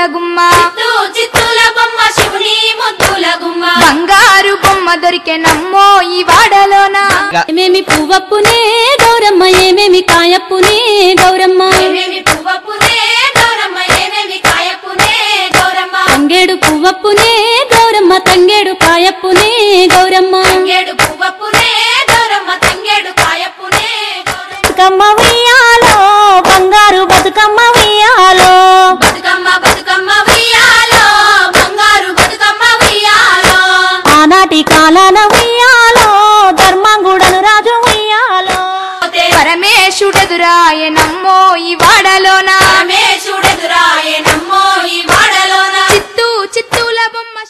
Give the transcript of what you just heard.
శివుని ముద్దుల గుమ్మ. చిత్తూ చిత్తూల బొమ్మ శివుని ముద్దుల గుమ్మ. బంగారు బొమ్మ దొరికే నమ్మో ఈ వాడలోన. ఏమేమి పువ్వప్పునే గౌరమ్మ ఏమేమి కాయప్పునే గౌరమ్మ. ఏమేమి పువ్వప్పునే గౌరమ్మ ఏమేమి కాయప్పునే గౌరమ్మ. తంగేడు పువ్వప్పునే గౌరమ్మ తంగేడు కాయప్పునే గౌరమ్మ. తంగేడు పువ్వప్పునే గౌరమ్మ తంగేడు కాయప్పునే బతుకమ్మ ఉయ్యాలో బంగారు బతుకమ్మ నాటి కాలాన ఉయ్యాలో ధర్మంగుడను రాజు ఉయ్యాలో. పరమేశుడెదురాయ నమ్మో ఈ వాడలోనా